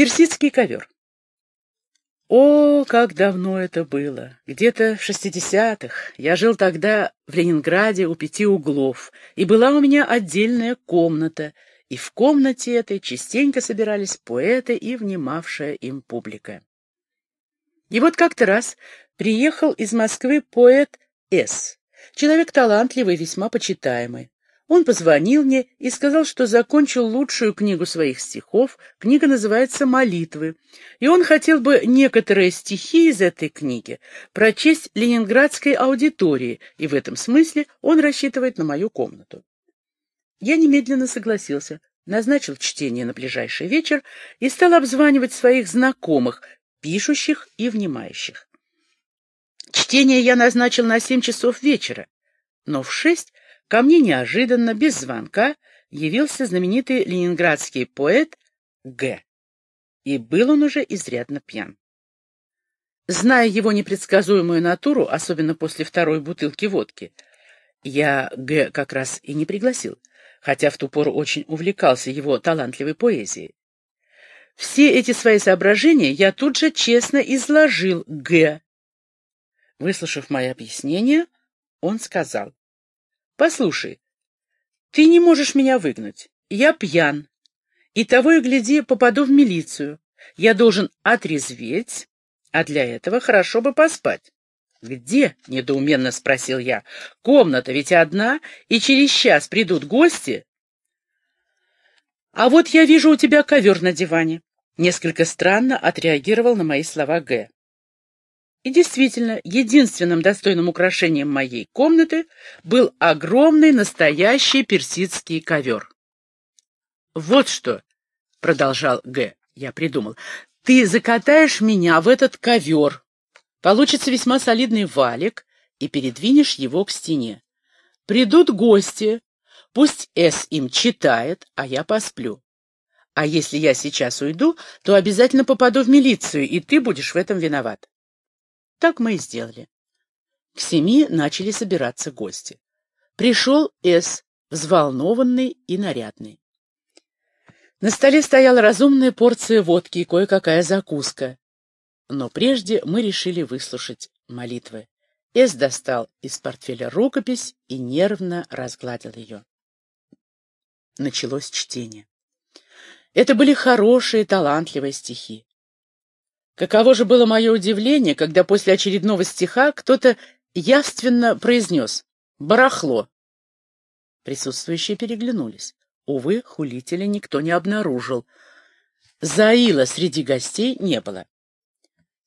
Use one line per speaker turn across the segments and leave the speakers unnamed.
Персидский ковер. О, как давно это было! Где-то в шестидесятых. Я жил тогда в Ленинграде у пяти углов, и была у меня отдельная комната, и в комнате этой частенько собирались поэты и внимавшая им публика. И вот как-то раз приехал из Москвы поэт С. Человек талантливый, весьма почитаемый. Он позвонил мне и сказал, что закончил лучшую книгу своих стихов. Книга называется «Молитвы». И он хотел бы некоторые стихи из этой книги прочесть ленинградской аудитории, и в этом смысле он рассчитывает на мою комнату. Я немедленно согласился, назначил чтение на ближайший вечер и стал обзванивать своих знакомых, пишущих и внимающих. Чтение я назначил на семь часов вечера, но в шесть ко мне неожиданно, без звонка, явился знаменитый ленинградский поэт Г. И был он уже изрядно пьян. Зная его непредсказуемую натуру, особенно после второй бутылки водки, я Г. как раз и не пригласил, хотя в ту пору очень увлекался его талантливой поэзией. Все эти свои соображения я тут же честно изложил Г. Выслушав мои объяснения, он сказал, «Послушай, ты не можешь меня выгнать. Я пьян, и того и гляди попаду в милицию. Я должен отрезветь, а для этого хорошо бы поспать». «Где?» — недоуменно спросил я. «Комната ведь одна, и через час придут гости». «А вот я вижу у тебя ковер на диване». Несколько странно отреагировал на мои слова Г. И действительно, единственным достойным украшением моей комнаты был огромный настоящий персидский ковер. «Вот что», — продолжал Г., — я придумал, — «ты закатаешь меня в этот ковер, получится весьма солидный валик, и передвинешь его к стене. Придут гости, пусть С им читает, а я посплю. А если я сейчас уйду, то обязательно попаду в милицию, и ты будешь в этом виноват. Так мы и сделали. К семи начали собираться гости. Пришел С, взволнованный и нарядный. На столе стояла разумная порция водки и кое-какая закуска. Но прежде мы решили выслушать молитвы. С достал из портфеля рукопись и нервно разгладил ее. Началось чтение. Это были хорошие, талантливые стихи. Каково же было мое удивление, когда после очередного стиха кто-то явственно произнес «барахло». Присутствующие переглянулись. Увы, хулителя никто не обнаружил. Заила среди гостей не было.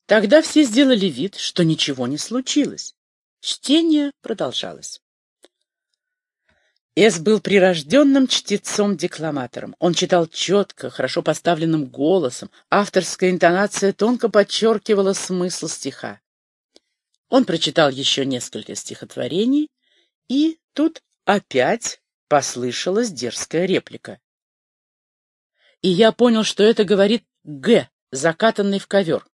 Тогда все сделали вид, что ничего не случилось. Чтение продолжалось. Эс был прирожденным чтецом-декламатором. Он читал четко, хорошо поставленным голосом. Авторская интонация тонко подчеркивала смысл стиха. Он прочитал еще несколько стихотворений, и тут опять послышалась дерзкая реплика. И я понял, что это говорит Г, закатанный в ковер.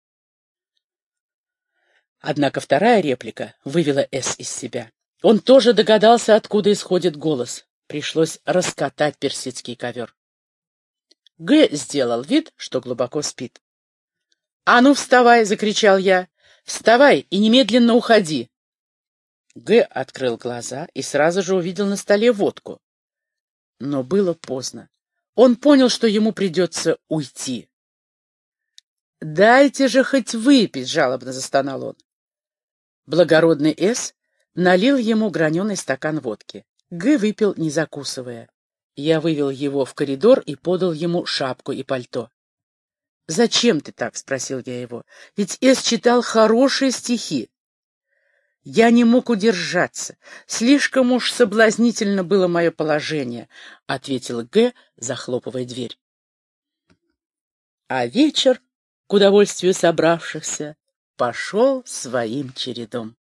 Однако вторая реплика вывела С из себя. Он тоже догадался, откуда исходит голос. Пришлось раскатать персидский ковер. Г. сделал вид, что глубоко спит. «А ну, вставай!» — закричал я. «Вставай и немедленно уходи!» Г. открыл глаза и сразу же увидел на столе водку. Но было поздно. Он понял, что ему придется уйти. «Дайте же хоть выпить!» — жалобно застонал он. Благородный С налил ему граненый стакан водки. Г выпил, не закусывая. Я вывел его в коридор и подал ему шапку и пальто. «Зачем ты так?» — спросил я его. «Ведь Эс читал хорошие стихи». Я не мог удержаться. Слишком уж соблазнительно было мое положение, — ответил Г, захлопывая дверь. А вечер, к удовольствию собравшихся, пошел своим чередом.